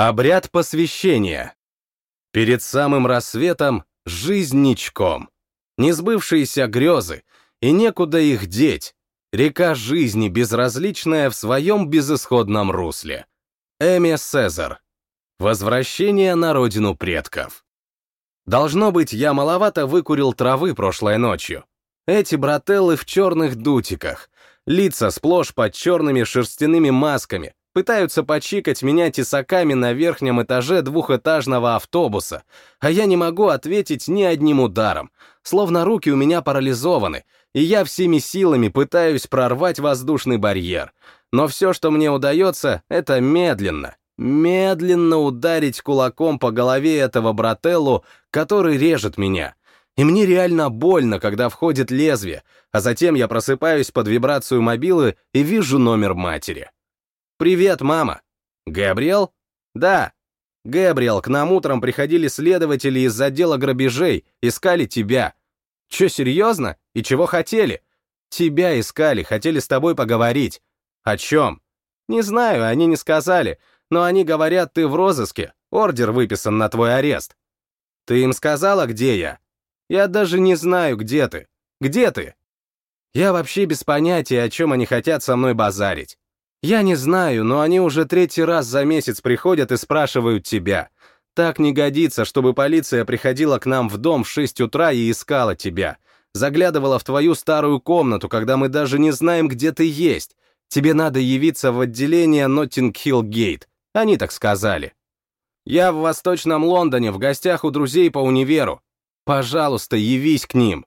Обряд посвящения. Перед самым рассветом жизнь ничком. Несбывшиеся грезы, и некуда их деть. Река жизни безразличная в своем безысходном русле. Эми Сезар. Возвращение на родину предков. Должно быть, я маловато выкурил травы прошлой ночью. Эти брателлы в черных дутиках, лица сплошь под черными шерстяными масками, пытаются почикать меня тесаками на верхнем этаже двухэтажного автобуса, а я не могу ответить ни одним ударом, словно руки у меня парализованы, и я всеми силами пытаюсь прорвать воздушный барьер. Но все, что мне удается, это медленно, медленно ударить кулаком по голове этого брателлу, который режет меня. И мне реально больно, когда входит лезвие, а затем я просыпаюсь под вибрацию мобилы и вижу номер матери. «Привет, мама!» «Габриэл?» «Да». «Габриэл, к нам утром приходили следователи из отдела грабежей, искали тебя». «Че, серьезно? И чего хотели?» «Тебя искали, хотели с тобой поговорить». «О чем?» «Не знаю, они не сказали, но они говорят, ты в розыске, ордер выписан на твой арест». «Ты им сказала, где я?» «Я даже не знаю, где ты. Где ты?» Я вообще без понятия, о чем они хотят со мной базарить. Я не знаю, но они уже третий раз за месяц приходят и спрашивают тебя. Так не годится, чтобы полиция приходила к нам в дом в 6 утра и искала тебя. Заглядывала в твою старую комнату, когда мы даже не знаем, где ты есть. Тебе надо явиться в отделение Ноттинг-Хилл-Гейт. Они так сказали. Я в Восточном Лондоне, в гостях у друзей по универу. Пожалуйста, явись к ним.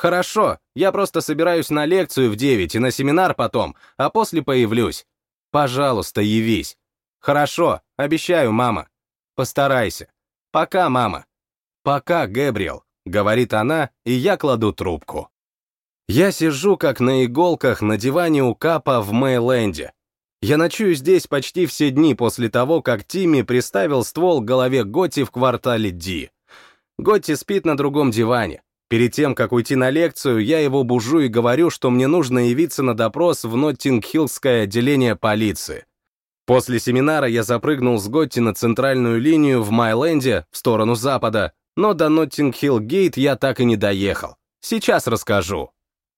«Хорошо, я просто собираюсь на лекцию в 9 и на семинар потом, а после появлюсь. Пожалуйста, явись. Хорошо, обещаю, мама. Постарайся. Пока, мама. Пока, Гэбриэл», — говорит она, и я кладу трубку. Я сижу как на иголках на диване у Капа в Мэйленде. Я ночую здесь почти все дни после того, как Тимми приставил ствол к голове Готти в квартале Ди. Готти спит на другом диване. Перед тем, как уйти на лекцию, я его бужу и говорю, что мне нужно явиться на допрос в Ноттинг-Хиллское отделение полиции. После семинара я запрыгнул с Готти на центральную линию в Майленде, в сторону запада, но до Ноттинг-Хилл-Гейт я так и не доехал. Сейчас расскажу.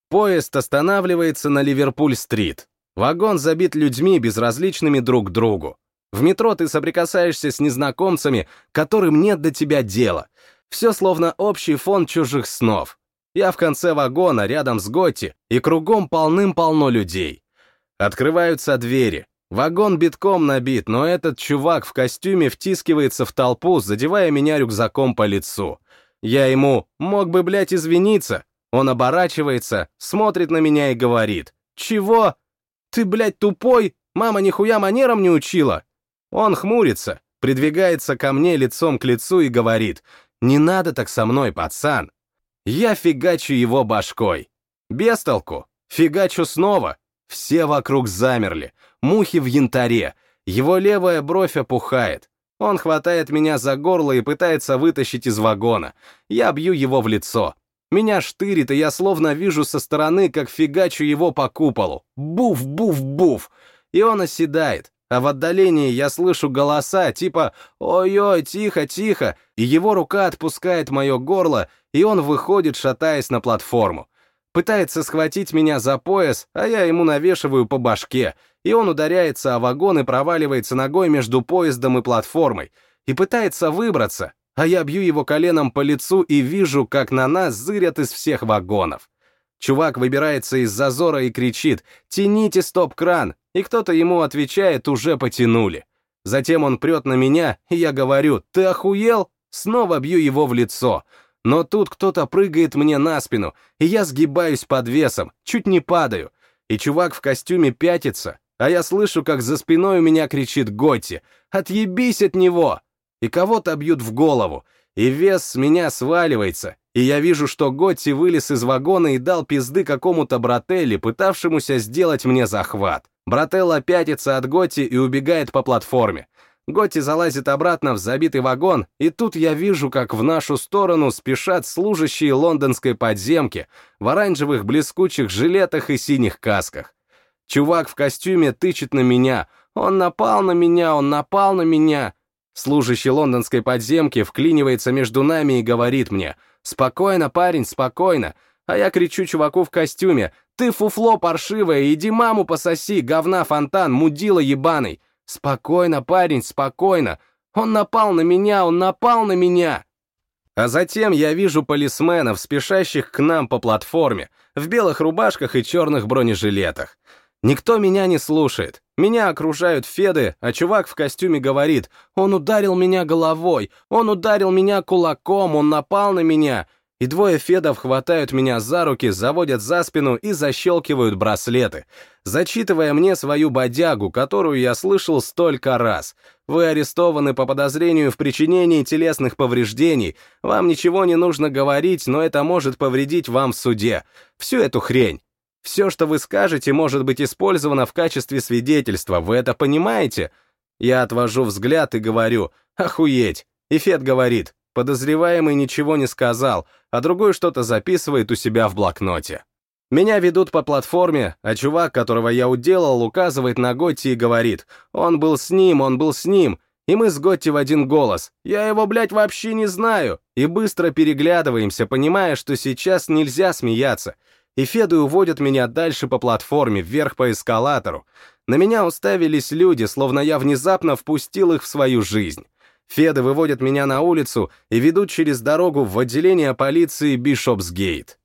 Поезд останавливается на Ливерпуль-стрит. Вагон забит людьми, безразличными друг к другу. В метро ты соприкасаешься с незнакомцами, которым нет до тебя дела. Все словно общий фон чужих снов. Я в конце вагона, рядом с Готти, и кругом полным-полно людей. Открываются двери. Вагон битком набит, но этот чувак в костюме втискивается в толпу, задевая меня рюкзаком по лицу. Я ему «мог бы, блядь, извиниться». Он оборачивается, смотрит на меня и говорит «Чего? Ты, блядь, тупой? Мама нихуя манерам не учила?» Он хмурится, придвигается ко мне лицом к лицу и говорит не надо так со мной, пацан. Я фигачу его башкой. Без толку. Фигачу снова. Все вокруг замерли. Мухи в янтаре. Его левая бровь опухает. Он хватает меня за горло и пытается вытащить из вагона. Я бью его в лицо. Меня штырит, и я словно вижу со стороны, как фигачу его по куполу. Буф, буф, буф. И он оседает а в отдалении я слышу голоса типа «Ой-ой, тихо, тихо», и его рука отпускает мое горло, и он выходит, шатаясь на платформу. Пытается схватить меня за пояс, а я ему навешиваю по башке, и он ударяется о вагон и проваливается ногой между поездом и платформой, и пытается выбраться, а я бью его коленом по лицу и вижу, как на нас зырят из всех вагонов. Чувак выбирается из зазора и кричит «Тяните стоп-кран!» И кто-то ему отвечает «Уже потянули». Затем он прет на меня, и я говорю «Ты охуел?» Снова бью его в лицо. Но тут кто-то прыгает мне на спину, и я сгибаюсь под весом, чуть не падаю. И чувак в костюме пятится, а я слышу, как за спиной у меня кричит Готти «Отъебись от него!» И кого-то бьют в голову, и вес с меня сваливается, и я вижу, что Готти вылез из вагона и дал пизды какому-то брателли, пытавшемуся сделать мне захват. Брателла пятится от Готти и убегает по платформе. Готти залазит обратно в забитый вагон, и тут я вижу, как в нашу сторону спешат служащие лондонской подземки в оранжевых блескучих жилетах и синих касках. Чувак в костюме тычет на меня. Он напал на меня, он напал на меня. Служащий лондонской подземки вклинивается между нами и говорит мне «Спокойно, парень, спокойно». А я кричу чуваку в костюме «Ты фуфло паршивое, иди маму пососи, говна фонтан, мудила ебаный». «Спокойно, парень, спокойно. Он напал на меня, он напал на меня». А затем я вижу полисменов, спешащих к нам по платформе, в белых рубашках и черных бронежилетах. Никто меня не слушает. Меня окружают феды, а чувак в костюме говорит, он ударил меня головой, он ударил меня кулаком, он напал на меня. И двое федов хватают меня за руки, заводят за спину и защелкивают браслеты, зачитывая мне свою бодягу, которую я слышал столько раз. Вы арестованы по подозрению в причинении телесных повреждений. Вам ничего не нужно говорить, но это может повредить вам в суде. Всю эту хрень. Все, что вы скажете, может быть использовано в качестве свидетельства, вы это понимаете? Я отвожу взгляд и говорю, охуеть. И Фед говорит, подозреваемый ничего не сказал, а другой что-то записывает у себя в блокноте. Меня ведут по платформе, а чувак, которого я уделал, указывает на Готти и говорит, он был с ним, он был с ним, и мы с Готти в один голос. Я его, блядь, вообще не знаю. И быстро переглядываемся, понимая, что сейчас нельзя смеяться и Феды уводят меня дальше по платформе, вверх по эскалатору. На меня уставились люди, словно я внезапно впустил их в свою жизнь. Феды выводят меня на улицу и ведут через дорогу в отделение полиции Бишопсгейт.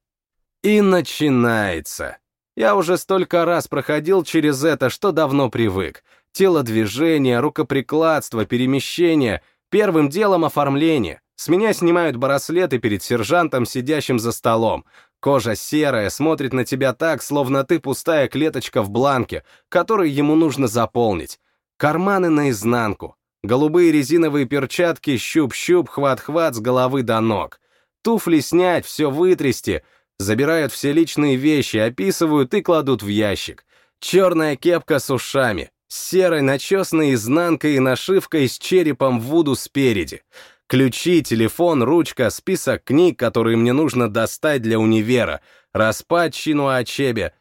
И начинается. Я уже столько раз проходил через это, что давно привык. Телодвижение, рукоприкладство, перемещение. Первым делом оформление. С меня снимают браслеты перед сержантом, сидящим за столом. Кожа серая, смотрит на тебя так, словно ты пустая клеточка в бланке, который ему нужно заполнить. Карманы наизнанку. Голубые резиновые перчатки, щуп-щуп, хват-хват с головы до ног. Туфли снять, все вытрясти. Забирают все личные вещи, описывают и кладут в ящик. Черная кепка с ушами, с серой начесной изнанкой и нашивкой с черепом Вуду спереди. Ключи, телефон, ручка, список книг, которые мне нужно достать для универа, распад Чинуа Ачебе,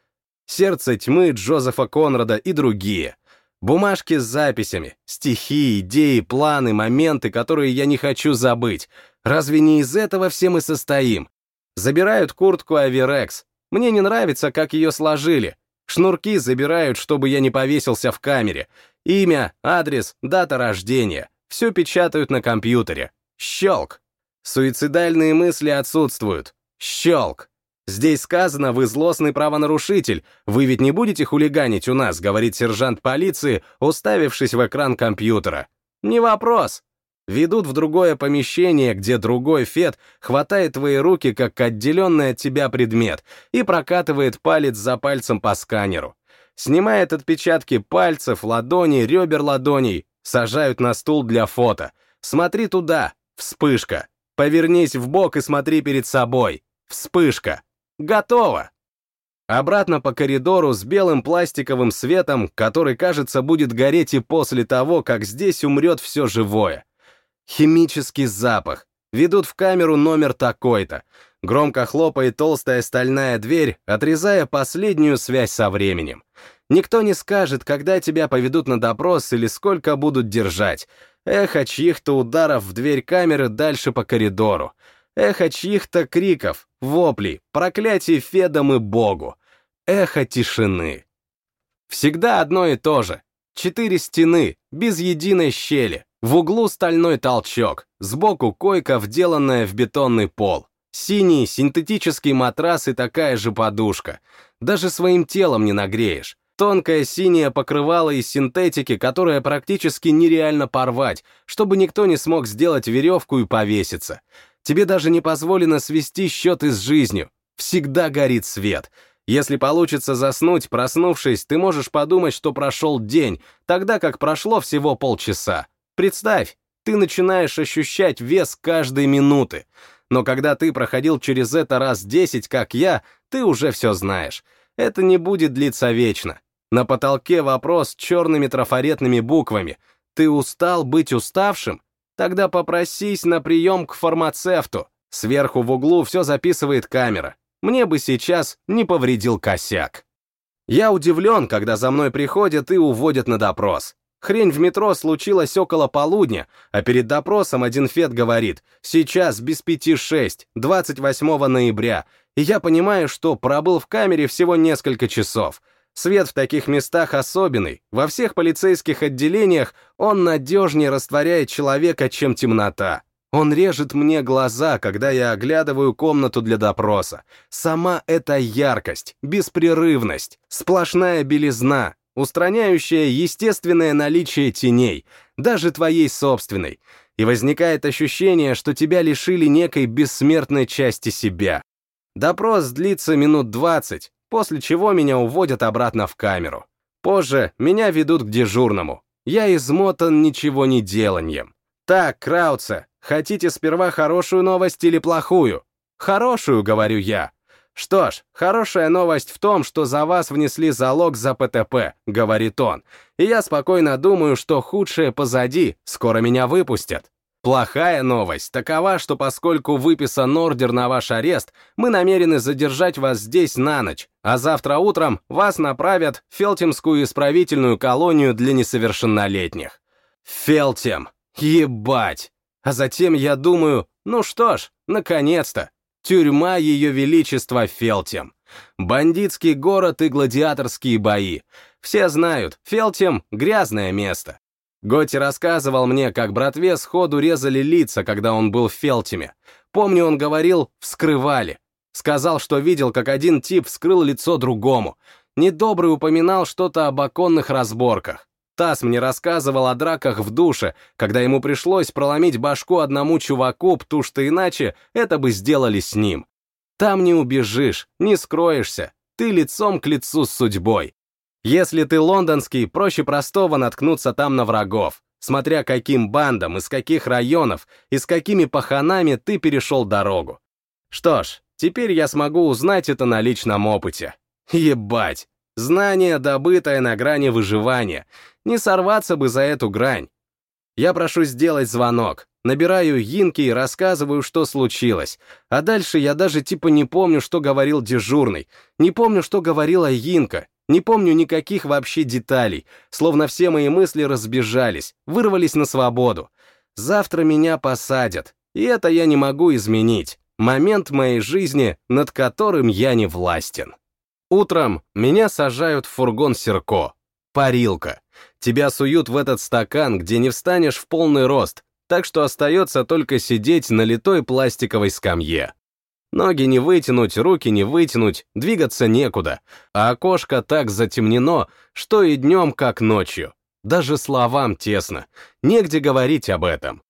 сердце тьмы Джозефа Конрада и другие. Бумажки с записями, стихи, идеи, планы, моменты, которые я не хочу забыть. Разве не из этого все мы состоим? Забирают куртку Аверекс. Мне не нравится, как ее сложили. Шнурки забирают, чтобы я не повесился в камере. Имя, адрес, дата рождения. Все печатают на компьютере. Щелк. Суицидальные мысли отсутствуют. Щелк. Здесь сказано, вы злостный правонарушитель. Вы ведь не будете хулиганить у нас, говорит сержант полиции, уставившись в экран компьютера. Не вопрос. Ведут в другое помещение, где другой Фет хватает твои руки как отделенный от тебя предмет и прокатывает палец за пальцем по сканеру. Снимает отпечатки пальцев, ладоней, ребер ладоней, сажают на стул для фото. Смотри туда, Вспышка. Повернись в бок и смотри перед собой. Вспышка. Готово. Обратно по коридору с белым пластиковым светом, который, кажется, будет гореть и после того, как здесь умрет все живое. Химический запах. Ведут в камеру номер такой-то. Громко хлопает толстая стальная дверь, отрезая последнюю связь со временем. Никто не скажет, когда тебя поведут на допрос или сколько будут держать. Эхо чьих-то ударов в дверь камеры дальше по коридору. Эхо чьих-то криков, воплей, проклятий Федом и Богу. Эхо тишины. Всегда одно и то же. Четыре стены, без единой щели. В углу стальной толчок, сбоку койка, вделанная в бетонный пол. Синий синтетический матрас и такая же подушка. Даже своим телом не нагреешь. Тонкое синее покрывало из синтетики, которое практически нереально порвать, чтобы никто не смог сделать веревку и повеситься. Тебе даже не позволено свести счеты с жизнью. Всегда горит свет. Если получится заснуть, проснувшись, ты можешь подумать, что прошел день, тогда как прошло всего полчаса. Представь, ты начинаешь ощущать вес каждой минуты. Но когда ты проходил через это раз десять, как я, ты уже все знаешь. Это не будет длиться вечно. На потолке вопрос черными трафаретными буквами. «Ты устал быть уставшим? Тогда попросись на прием к фармацевту. Сверху в углу все записывает камера. Мне бы сейчас не повредил косяк». Я удивлен, когда за мной приходят и уводят на допрос. Хрень в метро случилась около полудня, а перед допросом один Фед говорит, сейчас без пяти шесть, 28 ноября, и я понимаю, что пробыл в камере всего несколько часов. Свет в таких местах особенный, во всех полицейских отделениях он надежнее растворяет человека, чем темнота. Он режет мне глаза, когда я оглядываю комнату для допроса. Сама эта яркость, беспрерывность, сплошная белизна, устраняющая естественное наличие теней, даже твоей собственной. И возникает ощущение, что тебя лишили некой бессмертной части себя. Допрос длится минут двадцать, после чего меня уводят обратно в камеру. Позже меня ведут к дежурному. Я измотан ничего не деланьем. Так, Краутце, Хотите сперва хорошую новость или плохую? Хорошую, говорю я. Что ж, хорошая новость в том, что за вас внесли залог за ПТП, говорит он. И я спокойно думаю, что худшее позади, скоро меня выпустят. Плохая новость такова, что поскольку выписан ордер на ваш арест, мы намерены задержать вас здесь на ночь, а завтра утром вас направят в Фелтимскую исправительную колонию для несовершеннолетних. Фелтим. Ебать. А затем я думаю, ну что ж, наконец-то, тюрьма Ее Величества Фелтем. Бандитский город и гладиаторские бои. Все знают, Фелтем — грязное место. Готи рассказывал мне, как братве сходу резали лица, когда он был в Фелтеме. Помню, он говорил «вскрывали». Сказал, что видел, как один тип вскрыл лицо другому. Недобрый упоминал что-то об оконных разборках. Тасс мне рассказывал о драках в душе, когда ему пришлось проломить башку одному чуваку, потому что иначе это бы сделали с ним. Там не убежишь, не скроешься, ты лицом к лицу с судьбой. Если ты лондонский, проще простого наткнуться там на врагов, смотря каким бандам, из каких районов и с какими паханами ты перешел дорогу. Что ж, теперь я смогу узнать это на личном опыте. Ебать, знание, добытое на грани выживания, не сорваться бы за эту грань. Я прошу сделать звонок, набираю Йинки и рассказываю, что случилось. А дальше я даже типа не помню, что говорил дежурный, не помню, что говорила Йинка, не помню никаких вообще деталей, словно все мои мысли разбежались, вырвались на свободу. Завтра меня посадят, и это я не могу изменить. Момент моей жизни, над которым я не властен. Утром меня сажают в фургон Серко. Парилка. Тебя суют в этот стакан, где не встанешь в полный рост, так что остается только сидеть на литой пластиковой скамье. Ноги не вытянуть, руки не вытянуть, двигаться некуда, а окошко так затемнено, что и днем, как ночью. Даже словам тесно, негде говорить об этом.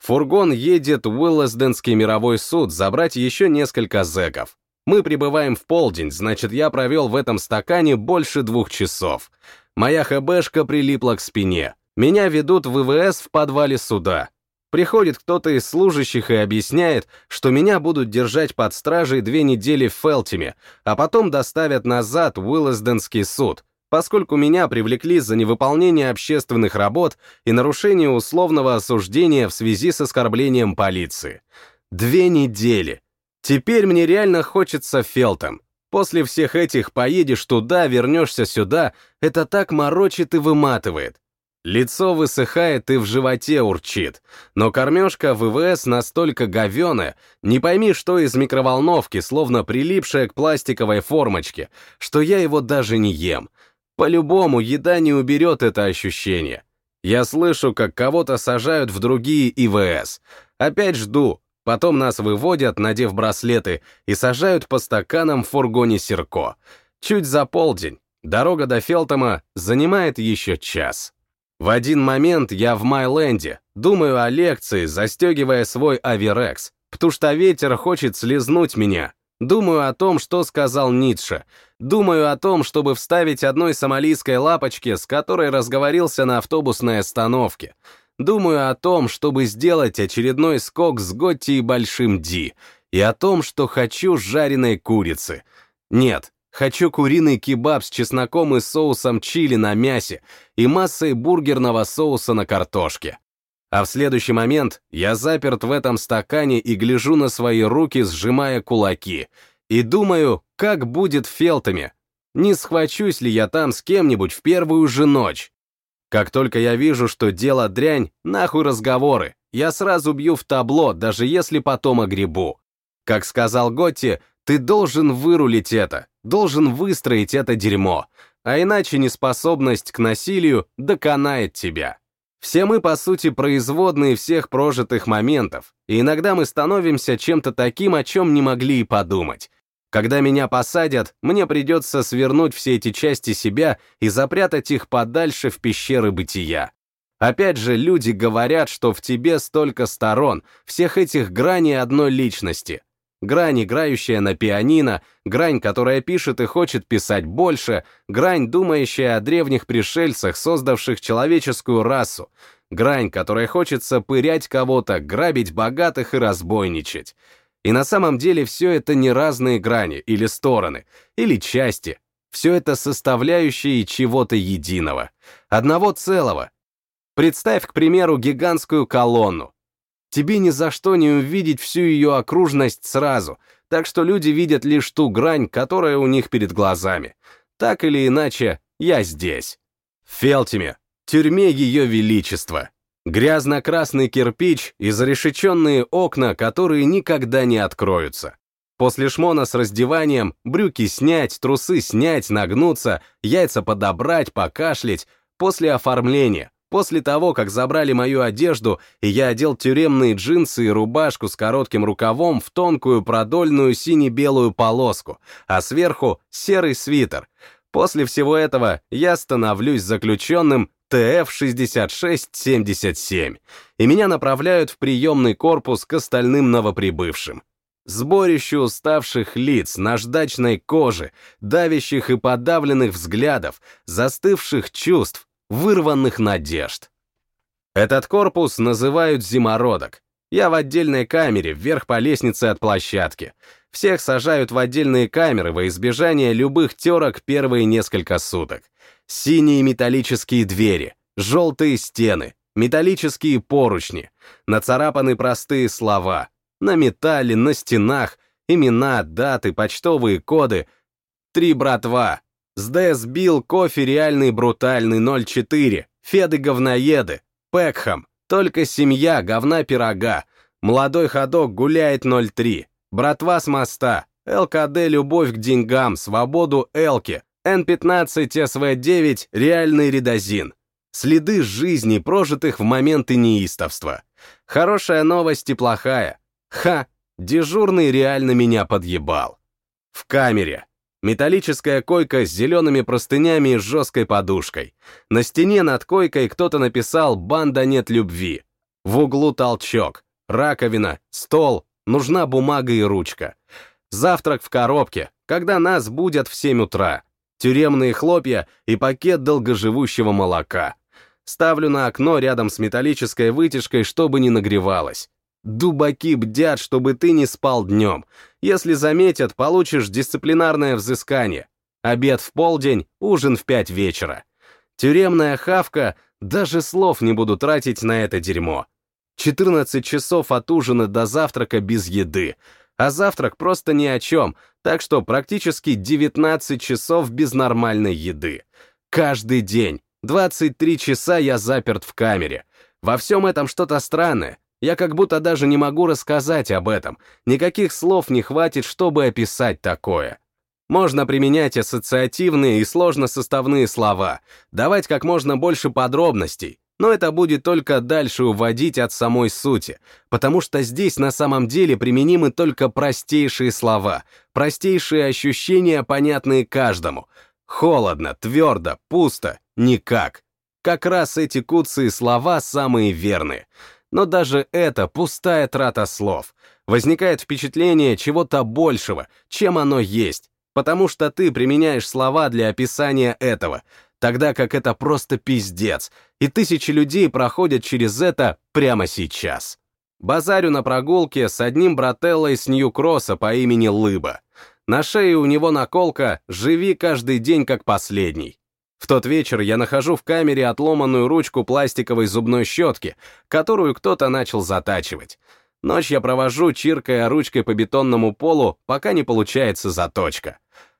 Фургон едет в Уиллесденский мировой суд забрать еще несколько зэков. Мы прибываем в полдень, значит, я провел в этом стакане больше двух часов. Моя ХБшка прилипла к спине. Меня ведут в ВВС в подвале суда. Приходит кто-то из служащих и объясняет, что меня будут держать под стражей две недели в Фелтиме, а потом доставят назад в Уиллесденский суд, поскольку меня привлекли за невыполнение общественных работ и нарушение условного осуждения в связи с оскорблением полиции. Две недели. Теперь мне реально хочется Фелтом. После всех этих поедешь туда, вернешься сюда, это так морочит и выматывает. Лицо высыхает и в животе урчит, но кормежка ВВС настолько говеная, не пойми, что из микроволновки, словно прилипшая к пластиковой формочке, что я его даже не ем. По-любому, еда не уберет это ощущение. Я слышу, как кого-то сажают в другие ИВС. Опять жду, Потом нас выводят, надев браслеты, и сажают по стаканам в фургоне Серко. Чуть за полдень. Дорога до Фелтома занимает еще час. В один момент я в Майленде, думаю о лекции, застегивая свой аверекс, потому что ветер хочет слезнуть меня. Думаю о том, что сказал Ницше. Думаю о том, чтобы вставить одной сомалийской лапочке, с которой разговорился на автобусной остановке. Думаю о том, чтобы сделать очередной скок с Готти и Большим Ди, и о том, что хочу жареной курицы. Нет, хочу куриный кебаб с чесноком и соусом чили на мясе и массой бургерного соуса на картошке. А в следующий момент я заперт в этом стакане и гляжу на свои руки, сжимая кулаки, и думаю, как будет в Фелтами. Не схвачусь ли я там с кем-нибудь в первую же ночь? Как только я вижу, что дело дрянь, нахуй разговоры, я сразу бью в табло, даже если потом огребу. Как сказал Готти, ты должен вырулить это, должен выстроить это дерьмо, а иначе неспособность к насилию доконает тебя. Все мы, по сути, производные всех прожитых моментов, и иногда мы становимся чем-то таким, о чем не могли и подумать. Когда меня посадят, мне придется свернуть все эти части себя и запрятать их подальше в пещеры бытия. Опять же, люди говорят, что в тебе столько сторон, всех этих граней одной личности. Грань, играющая на пианино, грань, которая пишет и хочет писать больше, грань, думающая о древних пришельцах, создавших человеческую расу, грань, которая хочется пырять кого-то, грабить богатых и разбойничать. И на самом деле все это не разные грани или стороны, или части. Все это составляющие чего-то единого, одного целого. Представь, к примеру, гигантскую колонну. Тебе ни за что не увидеть всю ее окружность сразу, так что люди видят лишь ту грань, которая у них перед глазами. Так или иначе, я здесь. В Фелтиме, тюрьме Ее Величества. Грязно-красный кирпич и зарешеченные окна, которые никогда не откроются. После шмона с раздеванием брюки снять, трусы снять, нагнуться, яйца подобрать, покашлять. После оформления, После того, как забрали мою одежду, и я одел тюремные джинсы и рубашку с коротким рукавом в тонкую продольную сине-белую полоску, а сверху серый свитер. После всего этого я становлюсь заключенным ТФ-6677, и меня направляют в приемный корпус к остальным новоприбывшим. Сборище уставших лиц, наждачной кожи, давящих и подавленных взглядов, застывших чувств, вырванных надежд. Этот корпус называют зимородок. Я в отдельной камере, вверх по лестнице от площадки. Всех сажают в отдельные камеры во избежание любых терок первые несколько суток. Синие металлические двери, желтые стены, металлические поручни, нацарапаны простые слова. На металле, на стенах, имена, даты, почтовые коды. Три братва, СДС бил кофе реальный брутальный 0,4, Феды говноеды, Пекхам, только семья говна пирога, молодой ходок гуляет 0,3, братва с моста, ЛКД любовь к деньгам, свободу Элки, Н15 СВ9 реальный редозин. Следы жизни, прожитых в моменты неистовства. Хорошая новость и плохая. Ха, дежурный реально меня подъебал. В камере. Металлическая койка с зелеными простынями и жесткой подушкой. На стене над койкой кто-то написал «Банда нет любви». В углу толчок, раковина, стол, нужна бумага и ручка. Завтрак в коробке, когда нас будят в 7 утра. Тюремные хлопья и пакет долгоживущего молока. Ставлю на окно рядом с металлической вытяжкой, чтобы не нагревалось. Дубаки бдят, чтобы ты не спал днем. Если заметят, получишь дисциплинарное взыскание. Обед в полдень, ужин в пять вечера. Тюремная хавка, даже слов не буду тратить на это дерьмо. 14 часов от ужина до завтрака без еды, а завтрак просто ни о чем, так что практически 19 часов без нормальной еды. Каждый день, 23 часа я заперт в камере. Во всем этом что-то странное, я как будто даже не могу рассказать об этом. Никаких слов не хватит, чтобы описать такое. Можно применять ассоциативные и сложносоставные слова, давать как можно больше подробностей, но это будет только дальше уводить от самой сути, потому что здесь на самом деле применимы только простейшие слова, простейшие ощущения, понятные каждому. Холодно, твердо, пусто, никак. Как раз эти куцые слова самые верные — но даже это пустая трата слов. Возникает впечатление чего-то большего, чем оно есть, потому что ты применяешь слова для описания этого, тогда как это просто пиздец, и тысячи людей проходят через это прямо сейчас. Базарю на прогулке с одним брателлой с Нью-Кросса по имени Лыба. На шее у него наколка «Живи каждый день как последний». В тот вечер я нахожу в камере отломанную ручку пластиковой зубной щетки, которую кто-то начал затачивать. Ночь я провожу, чиркая ручкой по бетонному полу, пока не получается заточка.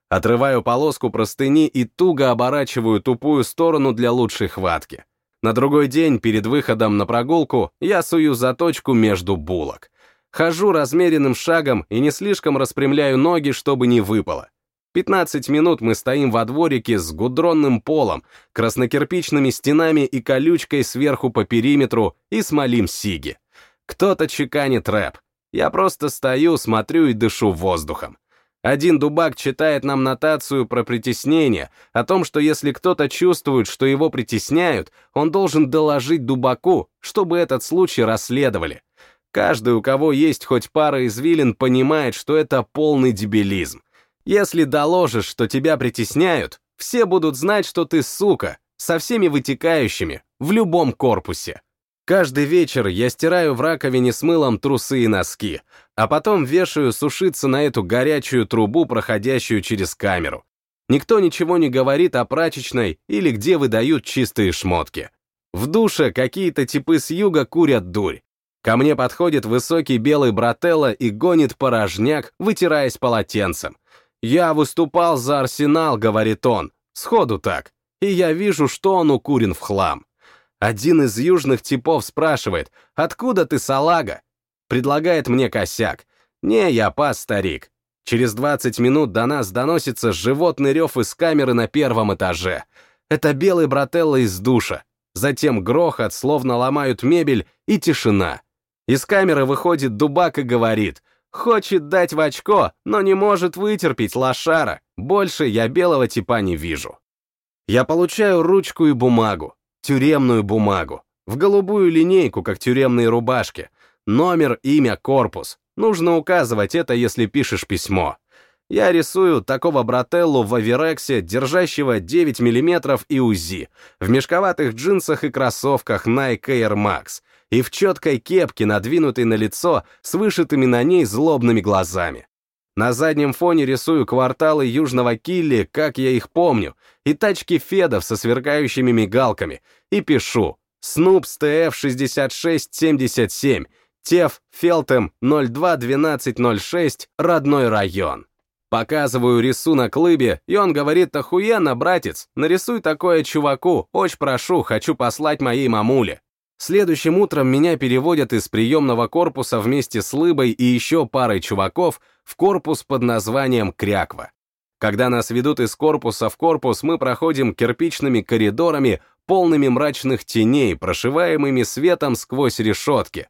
Отрываю полоску простыни и туго оборачиваю тупую сторону для лучшей хватки. На другой день, перед выходом на прогулку, я сую заточку между булок. Хожу размеренным шагом и не слишком распрямляю ноги, чтобы не выпало. 15 минут мы стоим во дворике с гудронным полом, краснокирпичными стенами и колючкой сверху по периметру и смолим сиги. Кто-то чеканит рэп. Я просто стою, смотрю и дышу воздухом. Один дубак читает нам нотацию про притеснение, о том, что если кто-то чувствует, что его притесняют, он должен доложить дубаку, чтобы этот случай расследовали. Каждый, у кого есть хоть пара извилин, понимает, что это полный дебилизм. Если доложишь, что тебя притесняют, все будут знать, что ты сука, со всеми вытекающими, в любом корпусе. Каждый вечер я стираю в раковине с мылом трусы и носки, а потом вешаю сушиться на эту горячую трубу, проходящую через камеру. Никто ничего не говорит о прачечной или где выдают чистые шмотки. В душе какие-то типы с юга курят дурь. Ко мне подходит высокий белый брателло и гонит порожняк, вытираясь полотенцем. «Я выступал за Арсенал», — говорит он, сходу так, и я вижу, что он укурен в хлам. Один из южных типов спрашивает, «Откуда ты, салага?» Предлагает мне косяк. «Не, я пас, старик». Через 20 минут до нас доносится животный рев из камеры на первом этаже. Это белый брателло из душа. Затем грохот, словно ломают мебель, и тишина. Из камеры выходит дубак и говорит, «Хочет дать в очко, но не может вытерпеть лошара. Больше я белого типа не вижу». Я получаю ручку и бумагу тюремную бумагу, в голубую линейку, как тюремные рубашки, номер, имя, корпус. Нужно указывать это, если пишешь письмо. Я рисую такого брателлу в аверексе, держащего 9 мм и УЗИ, в мешковатых джинсах и кроссовках Nike Air Max, и в четкой кепке, надвинутой на лицо, с вышитыми на ней злобными глазами. На заднем фоне рисую кварталы Южного Килли, как я их помню, и тачки Федов со сверкающими мигалками, и пишу Снупс ТФ 6677, ТЕФ Фелтем 021206, родной район. Показываю рисунок Лыбе, и он говорит, охуенно, братец, нарисуй такое чуваку, очень прошу, хочу послать моей мамуле. Следующим утром меня переводят из приемного корпуса вместе с Лыбой и еще парой чуваков в корпус под названием Кряква. Когда нас ведут из корпуса в корпус, мы проходим кирпичными коридорами, полными мрачных теней, прошиваемыми светом сквозь решетки.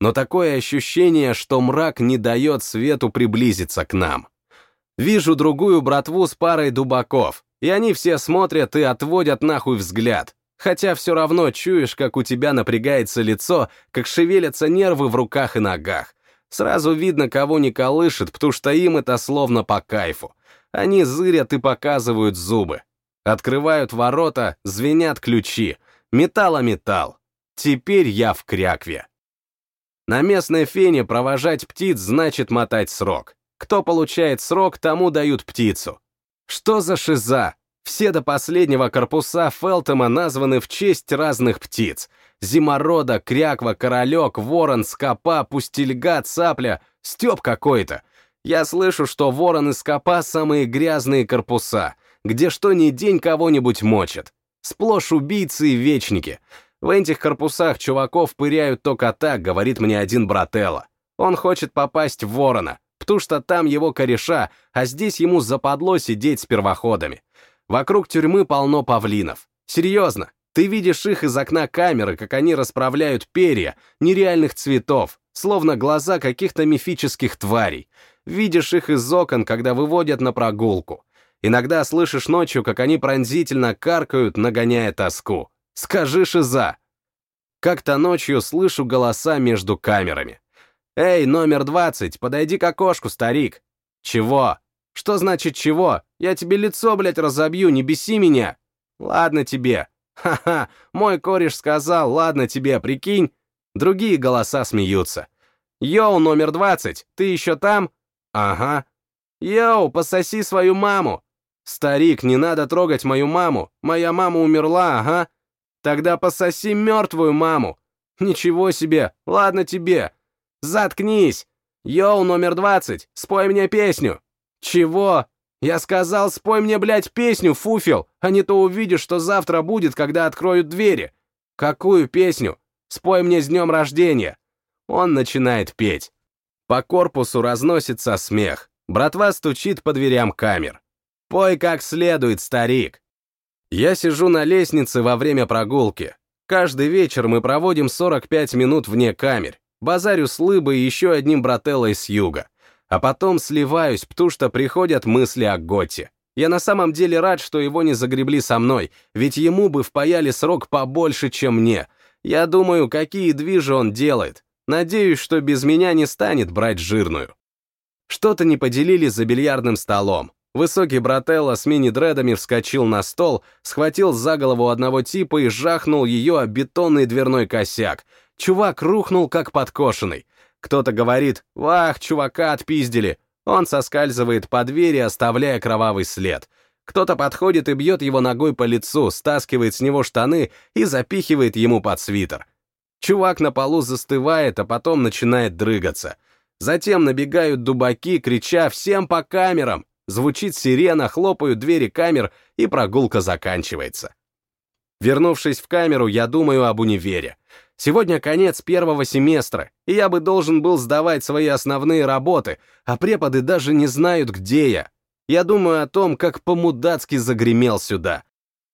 Но такое ощущение, что мрак не дает свету приблизиться к нам. Вижу другую братву с парой дубаков, и они все смотрят и отводят нахуй взгляд, хотя все равно чуешь, как у тебя напрягается лицо, как шевелятся нервы в руках и ногах. Сразу видно, кого не колышет, потому что им это словно по кайфу. Они зырят и показывают зубы. Открывают ворота, звенят ключи. Металл о металл. Теперь я в крякве. На местной фене провожать птиц значит мотать срок. Кто получает срок, тому дают птицу. Что за шиза? Все до последнего корпуса Фелтема названы в честь разных птиц. Зиморода, кряква, королек, ворон, скопа, пустельга, цапля. Степ какой-то. Я слышу, что ворон и скопа самые грязные корпуса где что ни день кого-нибудь мочат. Сплошь убийцы и вечники. В этих корпусах чуваков пыряют только так, говорит мне один брателло. Он хочет попасть в ворона, потому что там его кореша, а здесь ему западло сидеть с первоходами. Вокруг тюрьмы полно павлинов. Серьезно, ты видишь их из окна камеры, как они расправляют перья, нереальных цветов, словно глаза каких-то мифических тварей. Видишь их из окон, когда выводят на прогулку. Иногда слышишь ночью, как они пронзительно каркают, нагоняя тоску. Скажи, Шиза! Как-то ночью слышу голоса между камерами. «Эй, номер двадцать, подойди к окошку, старик!» «Чего?» «Что значит чего? Я тебе лицо, блядь, разобью, не беси меня!» «Ладно тебе!» «Ха-ха, мой кореш сказал, ладно тебе, прикинь!» Другие голоса смеются. «Йоу, номер двадцать, ты еще там?» «Ага». «Йоу, пососи свою маму!» «Старик, не надо трогать мою маму. Моя мама умерла, ага. Тогда пососи мертвую маму. Ничего себе, ладно тебе. Заткнись. Йоу, номер двадцать, спой мне песню. Чего? Я сказал, спой мне, блядь, песню, фуфел, а не то увидишь, что завтра будет, когда откроют двери. «Какую песню? Спой мне с днем рождения!» Он начинает петь. По корпусу разносится смех. Братва стучит по дверям камер. «Пой как следует, старик!» Я сижу на лестнице во время прогулки. Каждый вечер мы проводим 45 минут вне камер. Базарю с Лыбой и еще одним брателлой с юга. А потом сливаюсь, потому что приходят мысли о Готе. Я на самом деле рад, что его не загребли со мной, ведь ему бы впаяли срок побольше, чем мне. Я думаю, какие движи он делает. Надеюсь, что без меня не станет брать жирную. Что-то не поделили за бильярдным столом. Высокий брателло с мини-дредами вскочил на стол, схватил за голову одного типа и жахнул ее о бетонный дверной косяк. Чувак рухнул, как подкошенный. Кто-то говорит «Вах, чувака отпиздили!» Он соскальзывает по двери, оставляя кровавый след. Кто-то подходит и бьет его ногой по лицу, стаскивает с него штаны и запихивает ему под свитер. Чувак на полу застывает, а потом начинает дрыгаться. Затем набегают дубаки, крича «Всем по камерам!» Звучит сирена, хлопают двери камер, и прогулка заканчивается. Вернувшись в камеру, я думаю об универе. Сегодня конец первого семестра, и я бы должен был сдавать свои основные работы, а преподы даже не знают, где я. Я думаю о том, как по-мудацки загремел сюда.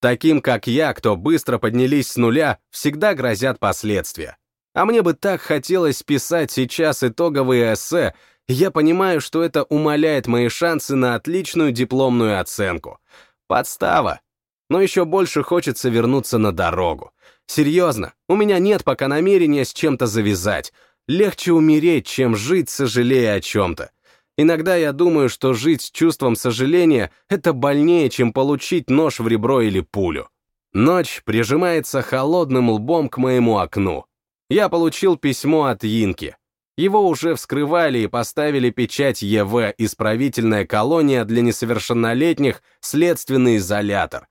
Таким, как я, кто быстро поднялись с нуля, всегда грозят последствия. А мне бы так хотелось писать сейчас итоговые эссе я понимаю, что это умаляет мои шансы на отличную дипломную оценку. Подстава. Но еще больше хочется вернуться на дорогу. Серьезно, у меня нет пока намерения с чем-то завязать. Легче умереть, чем жить, сожалея о чем-то. Иногда я думаю, что жить с чувством сожаления — это больнее, чем получить нож в ребро или пулю. Ночь прижимается холодным лбом к моему окну. Я получил письмо от Инки. Его уже вскрывали и поставили печать ЕВ «Исправительная колония для несовершеннолетних. Следственный изолятор».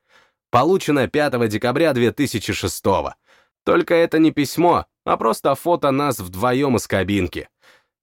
Получено 5 декабря 2006 Только это не письмо, а просто фото нас вдвоем из кабинки.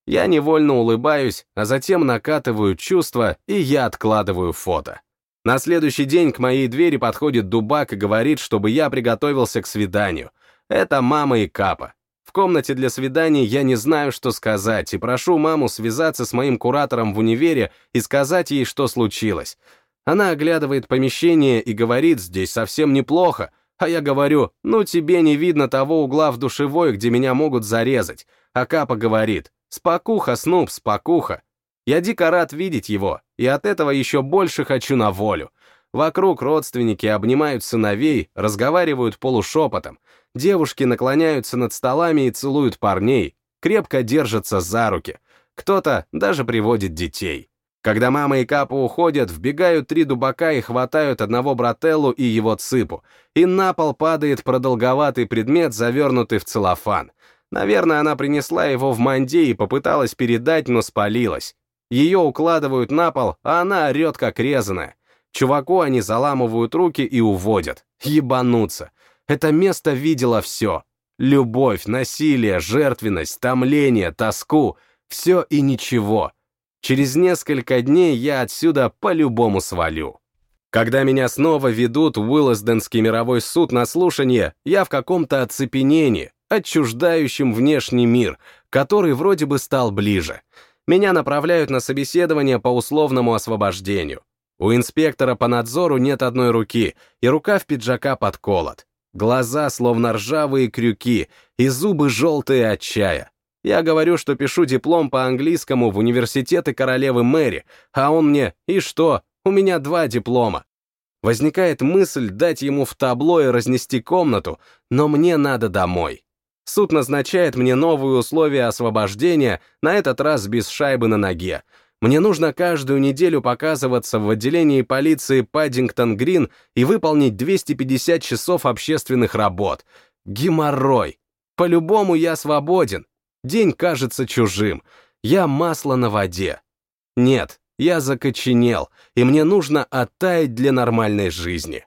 Я невольно улыбаюсь, а затем накатываю чувства, и я откладываю фото. На следующий день к моей двери подходит Дубак и говорит, чтобы я приготовился к свиданию. Это мама и Капа комнате для свиданий я не знаю, что сказать, и прошу маму связаться с моим куратором в универе и сказать ей, что случилось. Она оглядывает помещение и говорит, здесь совсем неплохо, а я говорю, ну тебе не видно того угла в душевой, где меня могут зарезать. А Капа говорит, спокуха, Снуп, спокуха. Я дико рад видеть его, и от этого еще больше хочу на волю. Вокруг родственники обнимают сыновей, разговаривают полушепотом. Девушки наклоняются над столами и целуют парней, крепко держатся за руки. Кто-то даже приводит детей. Когда мама и Капа уходят, вбегают три дубака и хватают одного брателлу и его цыпу, и на пол падает продолговатый предмет, завернутый в целлофан. Наверное, она принесла его в манде и попыталась передать, но спалилась. Ее укладывают на пол, а она орет, как резаная. Чуваку они заламывают руки и уводят. Ебануться. Это место видело все. Любовь, насилие, жертвенность, томление, тоску. Все и ничего. Через несколько дней я отсюда по-любому свалю. Когда меня снова ведут в Уиллсденский мировой суд на слушание, я в каком-то оцепенении, отчуждающем внешний мир, который вроде бы стал ближе. Меня направляют на собеседование по условному освобождению. У инспектора по надзору нет одной руки, и рукав пиджака подколот. Глаза словно ржавые крюки, и зубы желтые от чая. Я говорю, что пишу диплом по английскому в университеты королевы Мэри, а он мне, и что, у меня два диплома. Возникает мысль дать ему в табло и разнести комнату, но мне надо домой. Суд назначает мне новые условия освобождения, на этот раз без шайбы на ноге, мне нужно каждую неделю показываться в отделении полиции Паддингтон-Грин и выполнить 250 часов общественных работ. Геморрой. По-любому я свободен. День кажется чужим. Я масло на воде. Нет, я закоченел, и мне нужно оттаять для нормальной жизни.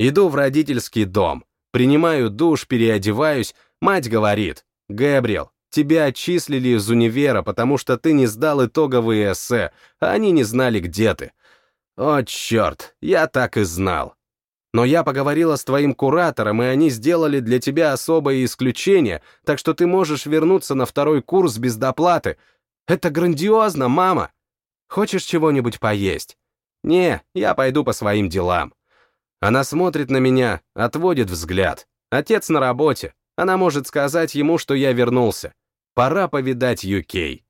Иду в родительский дом, принимаю душ, переодеваюсь, мать говорит, «Гэбриэл, Тебя отчислили из универа, потому что ты не сдал итоговые эссе, а они не знали, где ты. О, черт, я так и знал. Но я поговорила с твоим куратором, и они сделали для тебя особое исключение, так что ты можешь вернуться на второй курс без доплаты. Это грандиозно, мама! Хочешь чего-нибудь поесть? Не, я пойду по своим делам. Она смотрит на меня, отводит взгляд. Отец на работе. Она может сказать ему, что я вернулся. Пора повидать UK.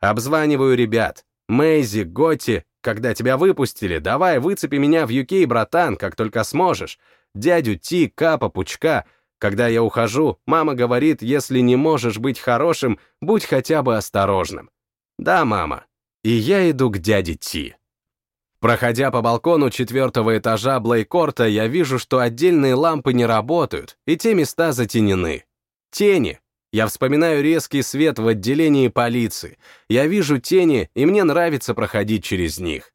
Обзваниваю ребят. Мэйзи, Готти, когда тебя выпустили, давай выцепи меня в UK, братан, как только сможешь. Дядю Ти, Капа, Пучка. Когда я ухожу, мама говорит, если не можешь быть хорошим, будь хотя бы осторожным. Да, мама. И я иду к дяде Ти. Проходя по балкону четвертого этажа Блейкорта, я вижу, что отдельные лампы не работают, и те места затенены. Тени. Я вспоминаю резкий свет в отделении полиции. Я вижу тени, и мне нравится проходить через них.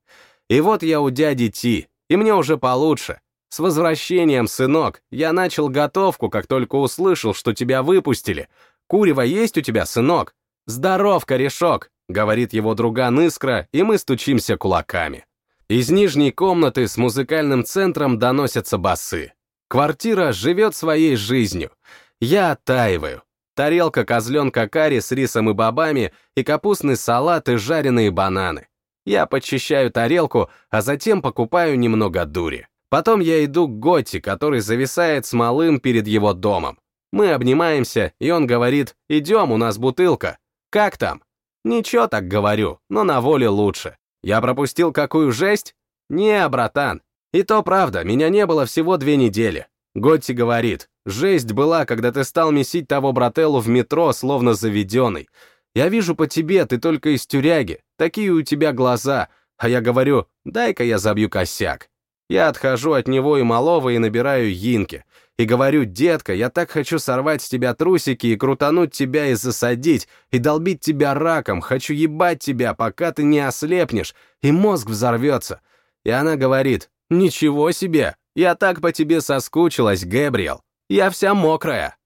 И вот я у дяди Ти, и мне уже получше. С возвращением, сынок, я начал готовку, как только услышал, что тебя выпустили. Курева есть у тебя, сынок? Здоров, корешок, говорит его друган Искра, и мы стучимся кулаками. Из нижней комнаты с музыкальным центром доносятся басы. Квартира живет своей жизнью. Я оттаиваю. Тарелка козленка карри с рисом и бобами и капустный салат и жареные бананы. Я подчищаю тарелку, а затем покупаю немного дури. Потом я иду к Готти, который зависает с малым перед его домом. Мы обнимаемся, и он говорит, идем, у нас бутылка. Как там? Ничего так говорю, но на воле лучше. Я пропустил какую жесть? Не, братан. И то правда, меня не было всего две недели. Готти говорит, жесть была, когда ты стал месить того брателлу в метро, словно заведенный. Я вижу по тебе, ты только из тюряги, такие у тебя глаза. А я говорю, дай-ка я забью косяк. Я отхожу от него и малого и набираю Йинки. И говорю, детка, я так хочу сорвать с тебя трусики и крутануть тебя и засадить, и долбить тебя раком, хочу ебать тебя, пока ты не ослепнешь, и мозг взорвется. И она говорит, ничего себе, я так по тебе соскучилась, Гэбриэл, я вся мокрая.